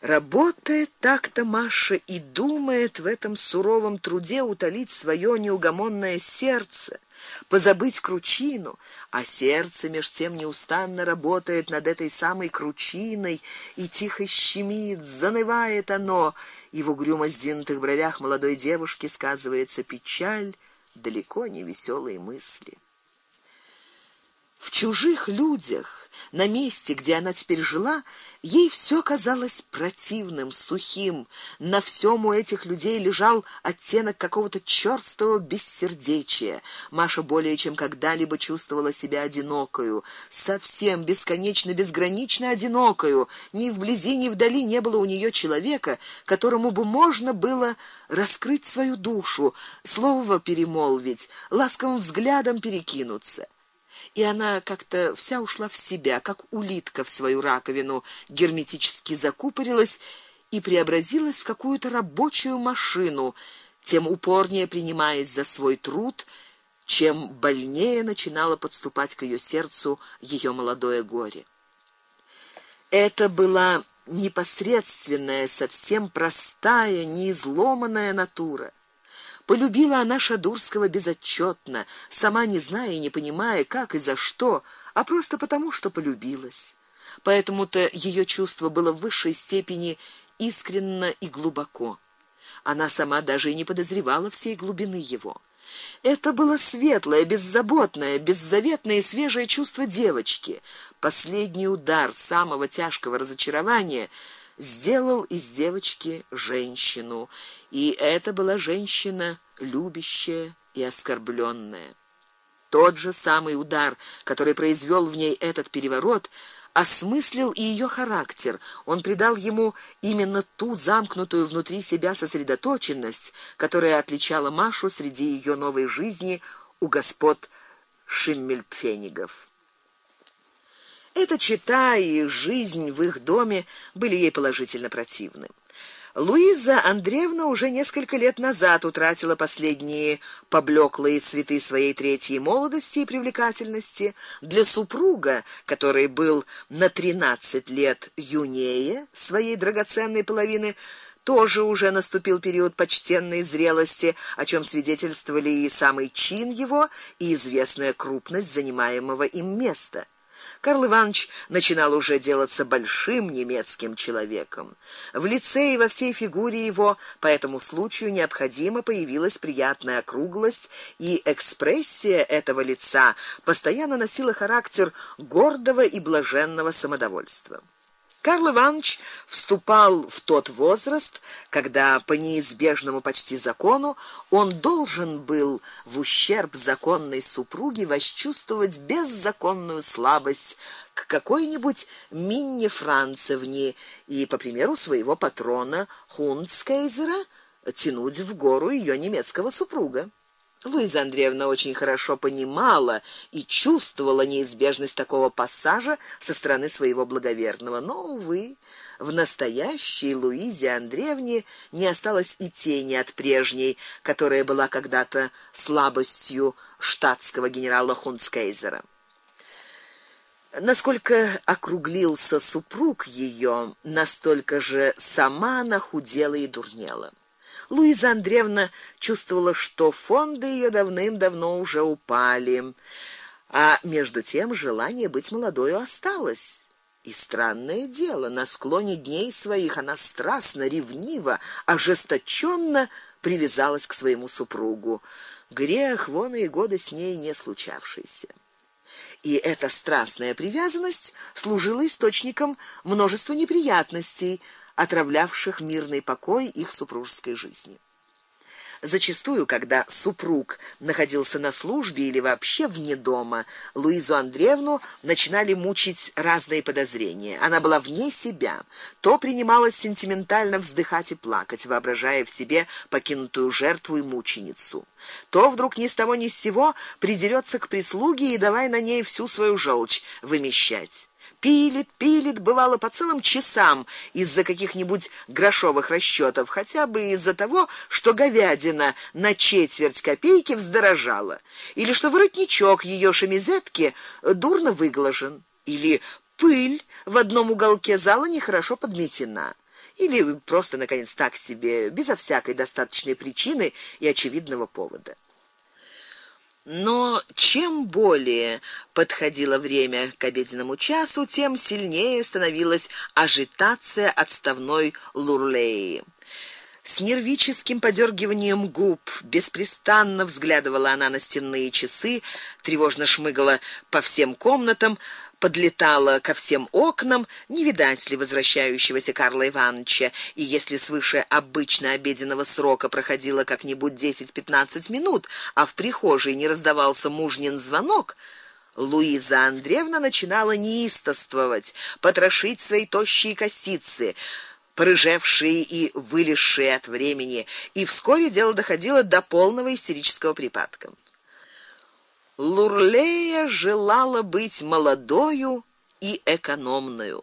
Работает так-то Маша и думает в этом суровом труде утолить свое неугомонное сердце, позабыть кручину, а сердце меж тем неустанно работает над этой самой кручиной и тихо щемит, занывает оно, и в угрюмо сдвинутых бровях молодой девушки сказывается печаль, далеко не веселые мысли. В чужих людях на месте, где она теперь жила, ей все казалось противным, сухим. На всем у этих людей лежал оттенок какого-то чёрствого бессердечия. Маша более чем когда-либо чувствовала себя одинокою, совсем бесконечно безгранично одинокою. Ни вблизи, ни вдали не было у нее человека, которому бы можно было раскрыть свою душу, слово перемолвить, ласковым взглядом перекинуться и она как-то вся ушла в себя, как улитка в свою раковину, герметически закупорилась и преобразилась в какую-то рабочую машину, тем упорнее принимаясь за свой труд, чем больнее начинало подступать к ее сердцу ее молодое горе. Это была непосредственная, совсем простая, неизломанная натура. Полюбила она Шадурского безотчетно, сама не зная и не понимая, как и за что, а просто потому, что полюбилась. Поэтому-то ее чувство было в высшей степени искренно и глубоко. Она сама даже и не подозревала всей глубины его. Это было светлое, беззаботное, беззаветное и свежее чувство девочки. Последний удар самого тяжкого разочарования сделал из девочки женщину, и это была женщина любящая и оскорбленная. Тот же самый удар, который произвел в ней этот переворот, осмыслил и ее характер. Он придал ему именно ту замкнутую внутри себя сосредоточенность, которая отличала Машу среди ее новой жизни у господ Шиммельпфенигов. Эта чета и жизнь в их доме были ей положительно противны. Луиза Андреевна уже несколько лет назад утратила последние поблеклые цветы своей третьей молодости и привлекательности. Для супруга, который был на тринадцать лет юнее своей драгоценной половины, тоже уже наступил период почтенной зрелости, о чем свидетельствовали и самый чин его, и известная крупность занимаемого им места. Карл Иванович начинал уже делаться большим немецким человеком. В лице и во всей фигуре его по этому случаю необходимо появилась приятная округлость, и экспрессия этого лица постоянно носила характер гордого и блаженного самодовольства. Карл Иванович вступал в тот возраст, когда по неизбежному почти закону он должен был в ущерб законной супруге восчувствовать беззаконную слабость к какой-нибудь Минне Францевне и по примеру своего патрона Хунцкейзера тянуть в гору ее немецкого супруга. Луиза Андреевна очень хорошо понимала и чувствовала неизбежность такого пассажа со стороны своего благоверного, но увы, в настоящей Луизе Андреевне не осталось и тени от прежней, которая была когда-то слабостью штатского генерала Хунцкейзера. Насколько округлился супруг ее, настолько же сама она худела и дурнела. Луиза Андреевна чувствовала, что фонды ее давным-давно уже упали, а между тем желание быть молодой осталось. И странное дело, на склоне дней своих она страстно, ревниво, ожесточенно привязалась к своему супругу. Грех вон и годы с ней не случавшийся. И эта страстная привязанность служила источником множества неприятностей, отравлявших мирный покой их супружеской жизни. Зачастую, когда супруг находился на службе или вообще вне дома, Луизу Андреевну начинали мучить разные подозрения. Она была вне себя, то принималась сентиментально вздыхать и плакать, воображая в себе покинутую жертву и мученицу. То вдруг ни с того ни с сего придерется к прислуге и давай на ней всю свою желчь вымещать пилит, пилит, бывало по целым часам из-за каких-нибудь грошовых расчётов, хотя бы из-за того, что говядина на четверть копейки вздорожала, или что воротничок её шемизетки дурно выглажен, или пыль в одном уголке зала нехорошо подметена. или просто наконец так себе, безо всякой достаточной причины и очевидного повода. Но чем более подходило время к обеденному часу, тем сильнее становилась ажитация отставной Лурлеи. С нервическим подергиванием губ беспрестанно взглядывала она на стенные часы, тревожно шмыгала по всем комнатам, подлетала ко всем окнам, не видать ли возвращающегося Карла Ивановича, и если свыше обычно обеденного срока проходило как-нибудь 10-15 минут, а в прихожей не раздавался мужнин звонок, Луиза Андреевна начинала неистовствовать, потрошить свои тощие косицы, порыжевшие и вылезшие от времени, и вскоре дело доходило до полного истерического припадка. Лурлея желала быть молодою и экономною.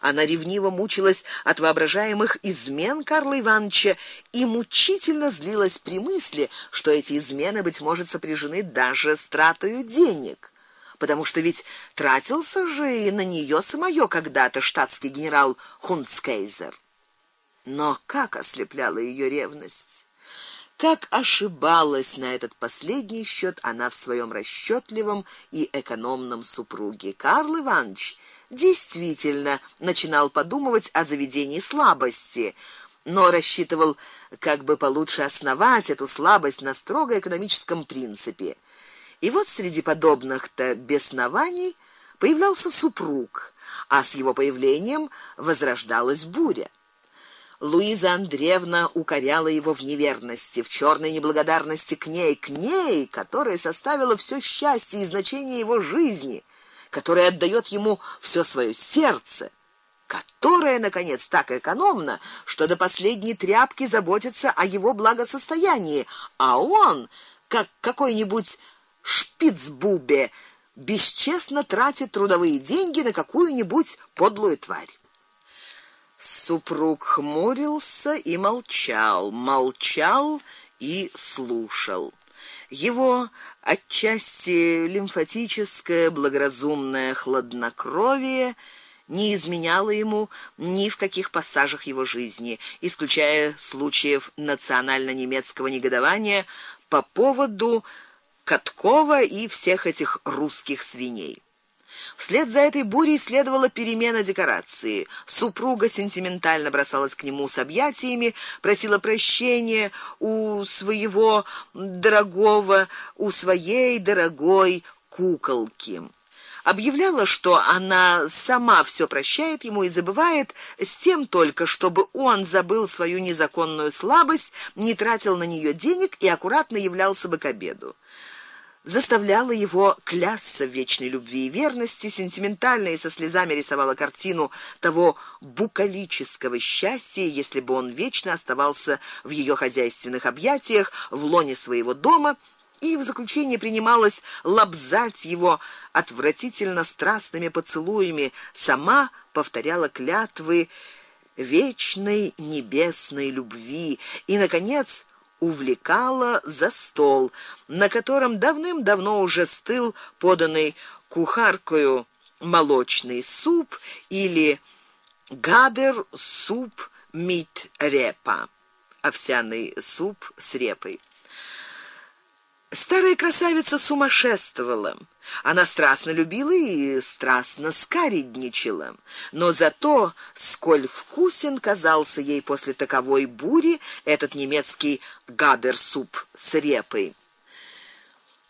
Она ревниво мучилась от воображаемых измен Карла Ивановича и мучительно злилась при мысли, что эти измены быть может сопряжены даже с тратой денег, потому что ведь тратился же и на нее самое когда-то штатский генерал Хунцкейзер. Но как ослепляла ее ревность! Как ошибалась на этот последний счет она в своем расчетливом и экономном супруге. Карл Иванович действительно начинал подумывать о заведении слабости, но рассчитывал как бы получше основать эту слабость на строго экономическом принципе. И вот среди подобных-то беснований появлялся супруг, а с его появлением возрождалась буря. Луиза Андреевна укоряла его в неверности, в черной неблагодарности к ней, к ней, которая составила все счастье и значение его жизни, которая отдает ему все свое сердце, которая наконец так экономна, что до последней тряпки заботится о его благосостоянии, а он, как какой-нибудь шпицбубе, бесчестно тратит трудовые деньги на какую-нибудь подлую тварь. Супруг хмурился и молчал, молчал и слушал. Его отчасти лимфатическое благоразумное хладнокровие не изменяло ему ни в каких пассажах его жизни, исключая случаев национально-немецкого негодования по поводу Каткова и всех этих русских свиней. Вслед за этой бурей следовала перемена декорации. Супруга сентиментально бросалась к нему с объятиями, просила прощения у своего дорогого, у своей дорогой куколки. Объявляла, что она сама все прощает ему и забывает, с тем только, чтобы он забыл свою незаконную слабость, не тратил на нее денег и аккуратно являлся бы к обеду заставляла его клясться в вечной любви и верности, сентиментально и со слезами рисовала картину того букалического счастья, если бы он вечно оставался в ее хозяйственных объятиях, в лоне своего дома, и в заключение принималась лобзать его отвратительно страстными поцелуями, сама повторяла клятвы вечной небесной любви. И наконец увлекала за стол, на котором давным-давно уже стыл поданный кухаркою молочный суп или габер суп мит репа, овсяный суп с репой. Старая красавица сумасшествовала. Она страстно любила и страстно скаредничала, но зато сколь вкусен казался ей после таковой бури этот немецкий габерсуп с репой.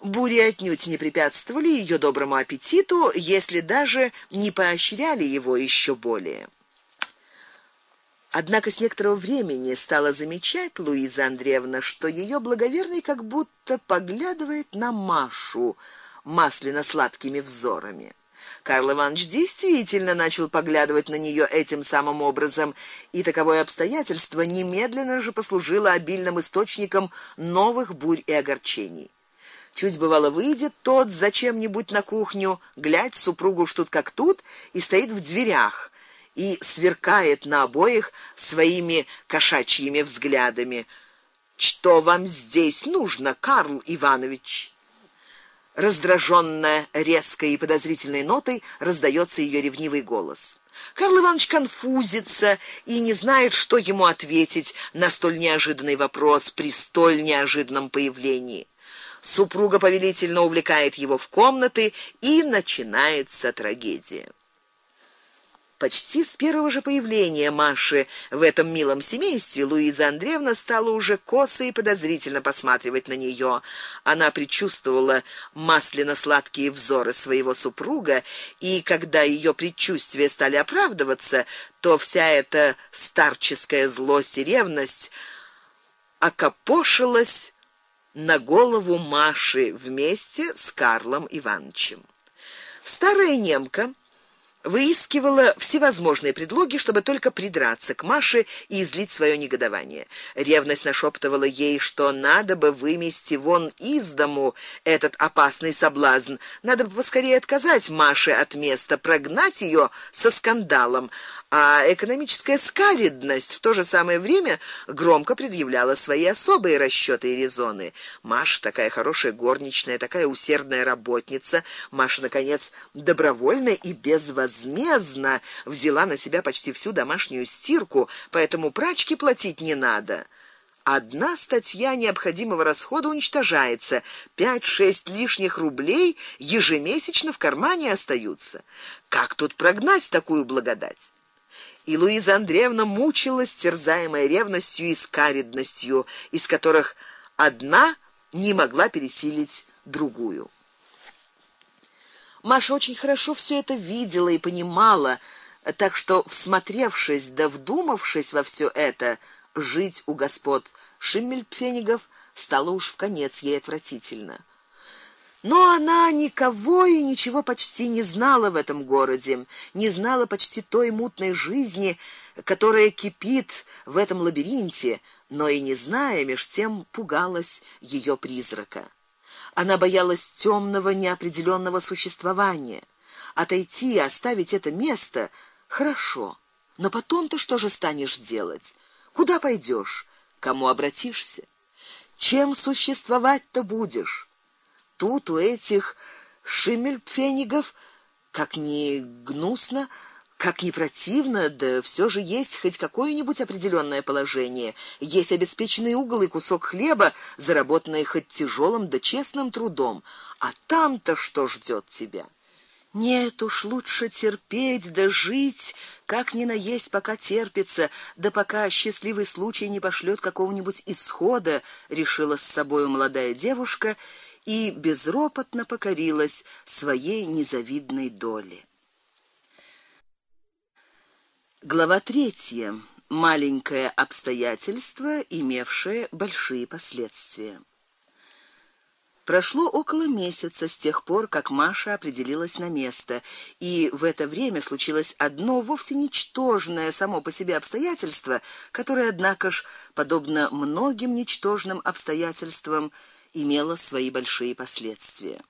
Бури отнюдь не препятствовали ее доброму аппетиту, если даже не поощряли его еще более. Однако с некоторого времени стала замечать Луиза Андреевна, что ее благоверный как будто поглядывает на Машу масляно-сладкими взорами. Карл Иванович действительно начал поглядывать на нее этим самым образом, и таковое обстоятельство немедленно же послужило обильным источником новых бурь и огорчений. Чуть бывало выйдет тот зачем-нибудь на кухню, глядь, супругу что тут как тут, и стоит в дверях и сверкает на обоих своими кошачьими взглядами. Что вам здесь нужно, Карл Иванович? Раздражённая резкой и подозрительной нотой раздаётся её ревнивый голос. Карл Иванович конфузится и не знает, что ему ответить на столь неожиданный вопрос при столь неожиданном появлении. Супруга повелительно увлекает его в комнаты, и начинается трагедия. Почти с первого же появления Маши в этом милом семействе Луиза Андреевна стала уже косо и подозрительно посматривать на нее. Она предчувствовала масляно-сладкие взоры своего супруга, и когда ее предчувствия стали оправдываться, то вся эта старческая злость и ревность окопошилась на голову Маши вместе с Карлом Ивановичем. Старая немка выискивала всевозможные предлоги, чтобы только придраться к Маше и излить свое негодование. Ревность нашептывала ей, что надо бы вымести вон из дому этот опасный соблазн, надо бы поскорее отказать Маше от места, прогнать ее со скандалом, а экономическая скаридность в то же самое время громко предъявляла свои особые расчёты и резоны. Маша такая хорошая горничная, такая усердная работница, Маша наконец добровольно и безвозмездно взяла на себя почти всю домашнюю стирку, поэтому прачке платить не надо. Одна статья необходимого расхода уничтожается, 5-6 лишних рублей ежемесячно в кармане остаются. Как тут прогнать такую благодать? И Луиза Андреевна мучилась, терзаемая ревностью и скаредностью, из которых одна не могла пересилить другую. Маша очень хорошо все это видела и понимала, так что, всмотревшись да вдумавшись во все это, жить у господ Шиммельпфенигов стало уж в конец ей отвратительно. Но она никого и ничего почти не знала в этом городе, не знала почти той мутной жизни, которая кипит в этом лабиринте, но и не зная, меж тем пугалась ее призрака. Она боялась темного неопределенного существования. Отойти, оставить это место хорошо. Но потом ты что же станешь делать? Куда пойдешь? Кому обратишься? Чем существовать-то будешь? Тут у этих шиммельпфенигов, как ни гнусно, как ни противно, да все же есть хоть какое-нибудь определенное положение, есть обеспеченный угол и кусок хлеба, заработанный хоть тяжелым да честным трудом. А там-то что ждет тебя? Нет уж лучше терпеть да жить, как ни наесть, пока терпится, да пока счастливый случай не пошлет какого-нибудь исхода, решила с собой молодая девушка и безропотно покорилась своей незавидной доле. Глава третья. Маленькое обстоятельство, имевшее большие последствия. Прошло около месяца с тех пор, как Маша определилась на место, и в это время случилось одно вовсе ничтожное само по себе обстоятельство, которое однако ж, подобно многим ничтожным обстоятельствам, имело свои большие последствия.